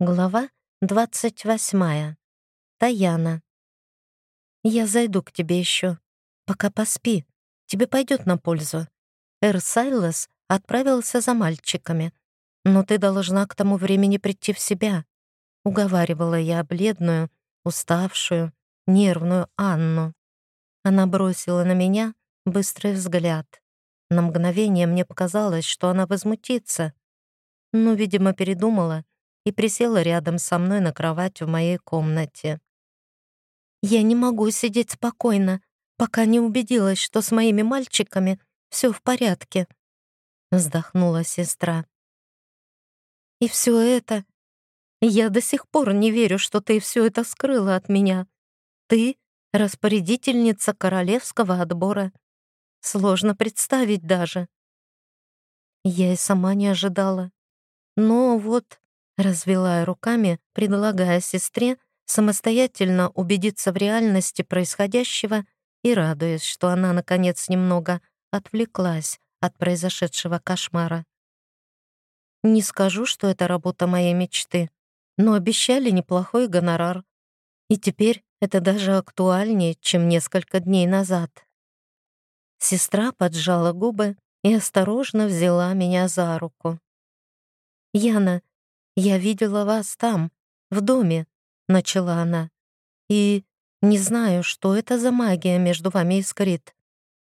Глава 28. Таяна. «Я зайду к тебе еще. Пока поспи. Тебе пойдет на пользу. Эр Сайлас отправился за мальчиками. Но ты должна к тому времени прийти в себя», — уговаривала я бледную, уставшую, нервную Анну. Она бросила на меня быстрый взгляд. На мгновение мне показалось, что она возмутится. Но, видимо, передумала и присела рядом со мной на кровать в моей комнате. «Я не могу сидеть спокойно, пока не убедилась, что с моими мальчиками все в порядке», — вздохнула сестра. «И все это... Я до сих пор не верю, что ты все это скрыла от меня. Ты — распорядительница королевского отбора. Сложно представить даже». Я и сама не ожидала. Но вот Развела руками, предлагая сестре самостоятельно убедиться в реальности происходящего и радуясь, что она, наконец, немного отвлеклась от произошедшего кошмара. Не скажу, что это работа моей мечты, но обещали неплохой гонорар. И теперь это даже актуальнее, чем несколько дней назад. Сестра поджала губы и осторожно взяла меня за руку. «Яна, «Я видела вас там, в доме», — начала она. «И не знаю, что это за магия между вами искрит,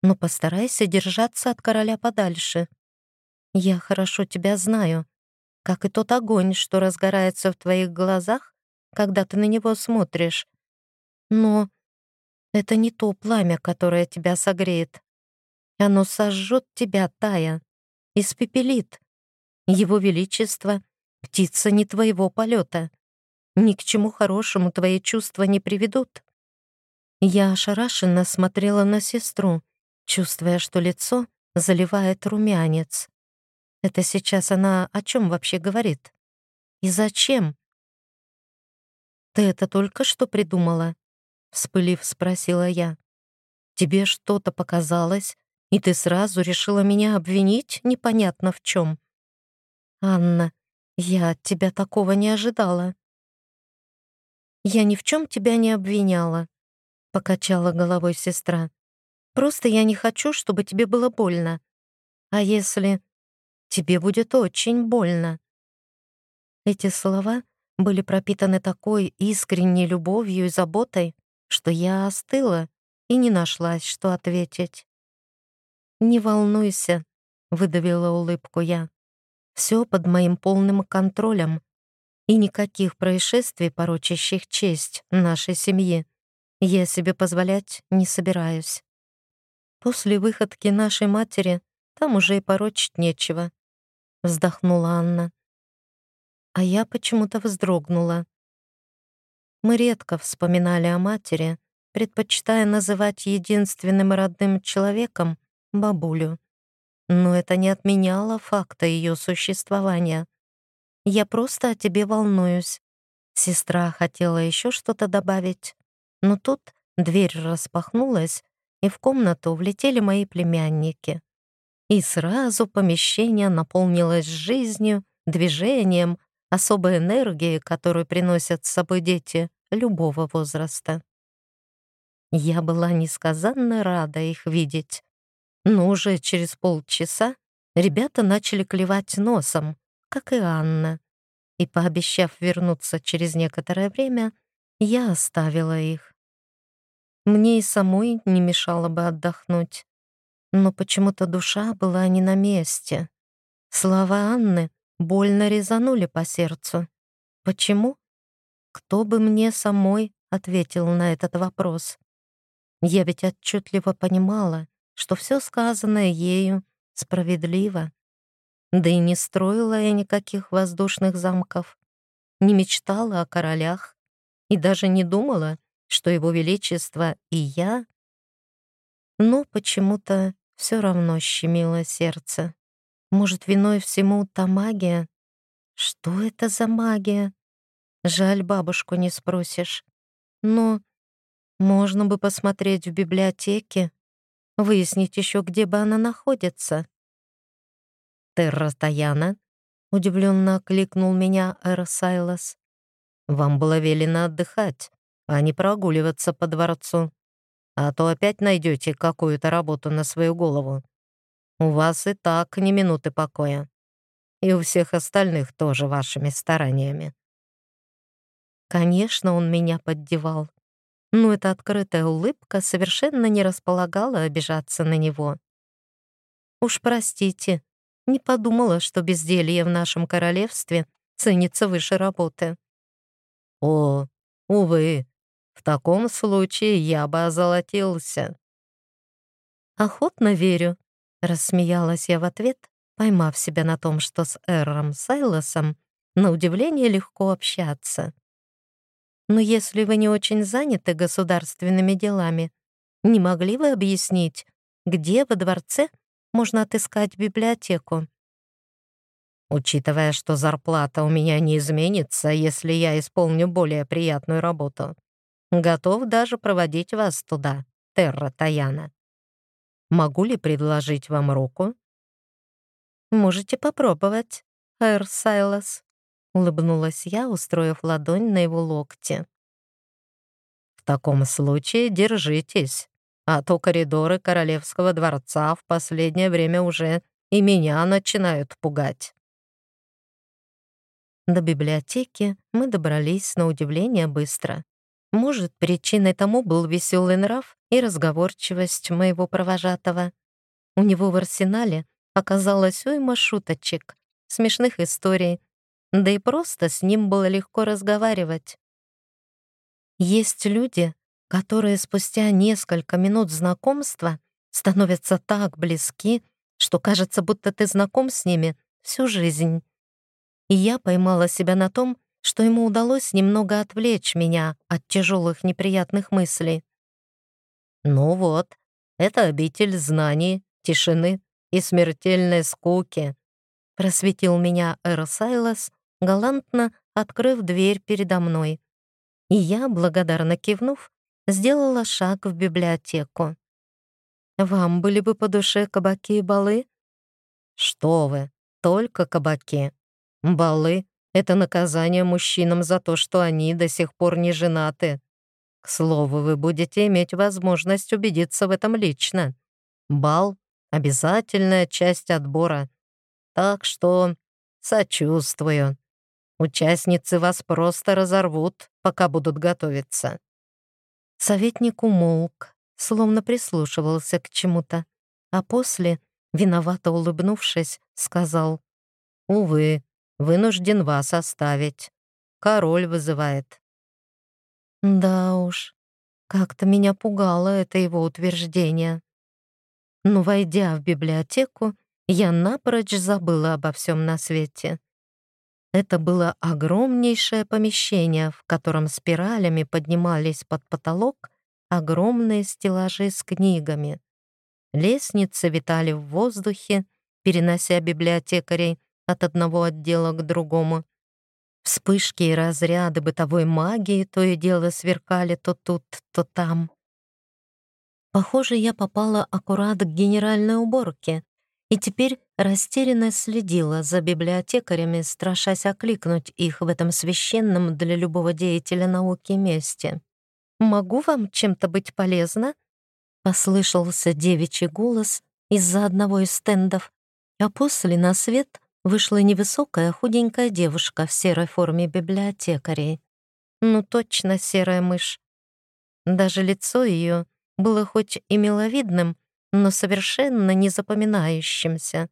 но постарайся держаться от короля подальше. Я хорошо тебя знаю, как и тот огонь, что разгорается в твоих глазах, когда ты на него смотришь. Но это не то пламя, которое тебя согреет. Оно сожжет тебя, Тая, испепелит. Его Величество Птица не твоего полета. Ни к чему хорошему твои чувства не приведут. Я ошарашенно смотрела на сестру, чувствуя, что лицо заливает румянец. Это сейчас она о чем вообще говорит? И зачем? «Ты это только что придумала?» Вспылив, спросила я. «Тебе что-то показалось, и ты сразу решила меня обвинить непонятно в чем?» «Анна, я от тебя такого не ожидала. Я ни в чем тебя не обвиняла, покачала головой сестра. Просто я не хочу, чтобы тебе было больно. А если тебе будет очень больно? Эти слова были пропитаны такой искренней любовью и заботой, что я остыла и не нашлась, что ответить. «Не волнуйся», — выдавила улыбку я. Все под моим полным контролем. И никаких происшествий, порочащих честь нашей семьи, я себе позволять не собираюсь. После выходки нашей матери там уже и порочить нечего, вздохнула Анна. А я почему-то вздрогнула. Мы редко вспоминали о матери, предпочитая называть единственным родным человеком бабулю но это не отменяло факта ее существования. Я просто о тебе волнуюсь. Сестра хотела еще что-то добавить, но тут дверь распахнулась, и в комнату влетели мои племянники. И сразу помещение наполнилось жизнью, движением, особой энергией, которую приносят с собой дети любого возраста. Я была несказанно рада их видеть. Но уже через полчаса ребята начали клевать носом, как и Анна. И, пообещав вернуться через некоторое время, я оставила их. Мне и самой не мешало бы отдохнуть. Но почему-то душа была не на месте. Слова Анны больно резанули по сердцу. Почему? Кто бы мне самой ответил на этот вопрос? Я ведь отчетливо понимала, что все сказанное ею справедливо. Да и не строила я никаких воздушных замков, не мечтала о королях и даже не думала, что его величество и я. Но почему-то все равно щемило сердце. Может, виной всему та магия? Что это за магия? Жаль, бабушку не спросишь. Но можно бы посмотреть в библиотеке выяснить еще, где бы она находится. «Терра Таяна?» — удивленно окликнул меня Эр Сайлас. «Вам было велено отдыхать, а не прогуливаться по дворцу. А то опять найдете какую-то работу на свою голову. У вас и так ни минуты покоя. И у всех остальных тоже вашими стараниями». Конечно, он меня поддевал. Но эта открытая улыбка совершенно не располагала обижаться на него. «Уж простите, не подумала, что безделье в нашем королевстве ценится выше работы». «О, увы, в таком случае я бы озолотился». «Охотно верю», — рассмеялась я в ответ, поймав себя на том, что с Эрром Сайлосом на удивление легко общаться. «Но если вы не очень заняты государственными делами, не могли бы объяснить, где во дворце можно отыскать библиотеку?» Учитывая, что зарплата у меня не изменится, если я исполню более приятную работу, готов даже проводить вас туда, Терра Таяна. Могу ли предложить вам руку? Можете попробовать, Эр Сайлас, улыбнулась я, устроив ладонь на его локте. В таком случае держитесь, а то коридоры королевского дворца в последнее время уже и меня начинают пугать. До библиотеки мы добрались на удивление быстро. Может, причиной тому был веселый нрав и разговорчивость моего провожатого. У него в арсенале оказалось уйма шуточек, смешных историй, да и просто с ним было легко разговаривать. Есть люди, которые спустя несколько минут знакомства становятся так близки, что кажется, будто ты знаком с ними всю жизнь и я поймала себя на том, что ему удалось немного отвлечь меня от тяжелых неприятных мыслей. «Ну вот, это обитель знаний, тишины и смертельной скуки», просветил меня Эросайлос, галантно открыв дверь передо мной. И я, благодарно кивнув, сделала шаг в библиотеку. «Вам были бы по душе кабаки и балы?» «Что вы, только кабаки!» Балы — это наказание мужчинам за то, что они до сих пор не женаты. К слову, вы будете иметь возможность убедиться в этом лично. Бал — обязательная часть отбора. Так что сочувствую. Участницы вас просто разорвут, пока будут готовиться». Советник умолк, словно прислушивался к чему-то, а после, виновато улыбнувшись, сказал, «Увы, Вынужден вас оставить. Король вызывает». Да уж, как-то меня пугало это его утверждение. Но, войдя в библиотеку, я напрочь забыла обо всем на свете. Это было огромнейшее помещение, в котором спиралями поднимались под потолок огромные стеллажи с книгами. Лестницы витали в воздухе, перенося библиотекарей от одного отдела к другому. Вспышки и разряды бытовой магии то и дело сверкали то тут, то там. Похоже, я попала аккурат к генеральной уборке, и теперь растерянно следила за библиотекарями, страшась окликнуть их в этом священном для любого деятеля науки месте. «Могу вам чем-то быть полезна?» Послышался девичий голос из-за одного из стендов, а после на свет вышла невысокая худенькая девушка в серой форме библиотекарей. Ну точно серая мышь. Даже лицо ее было хоть и миловидным, но совершенно не запоминающимся.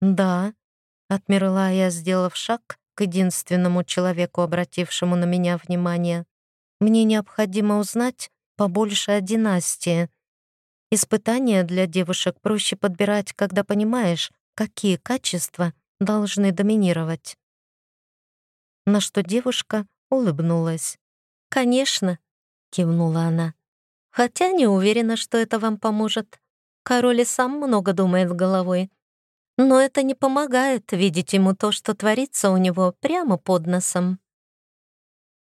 «Да», — отмерла я, сделав шаг к единственному человеку, обратившему на меня внимание. «Мне необходимо узнать побольше о династии. Испытания для девушек проще подбирать, когда понимаешь, какие качества должны доминировать. На что девушка улыбнулась. «Конечно», — кивнула она. «Хотя не уверена, что это вам поможет. Король и сам много думает головой. Но это не помогает видеть ему то, что творится у него прямо под носом».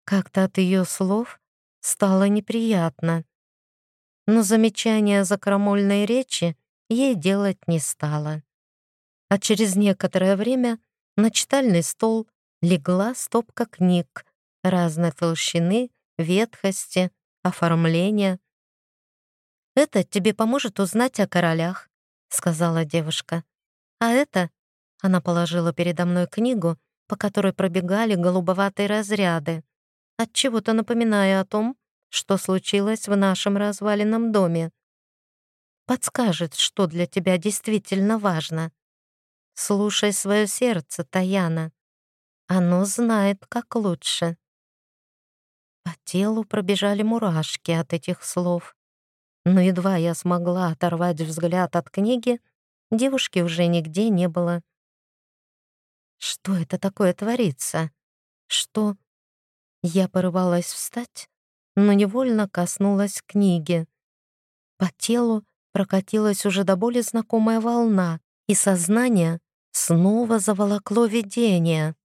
Как-то от ее слов стало неприятно. Но замечание за крамольной речи ей делать не стало. а через некоторое время на читальный стол легла стопка книг разной толщины, ветхости, оформления. «Это тебе поможет узнать о королях», — сказала девушка. «А это...» — она положила передо мной книгу, по которой пробегали голубоватые разряды, отчего-то напоминая о том, что случилось в нашем разваленном доме. Подскажет, что для тебя действительно важно. Слушай свое сердце, Таяна. Оно знает, как лучше. По телу пробежали мурашки от этих слов. Но едва я смогла оторвать взгляд от книги, девушки уже нигде не было. Что это такое творится? Что? Я порывалась встать, но невольно коснулась книги. По телу прокатилась уже до боли знакомая волна, и сознание снова заволокло видение.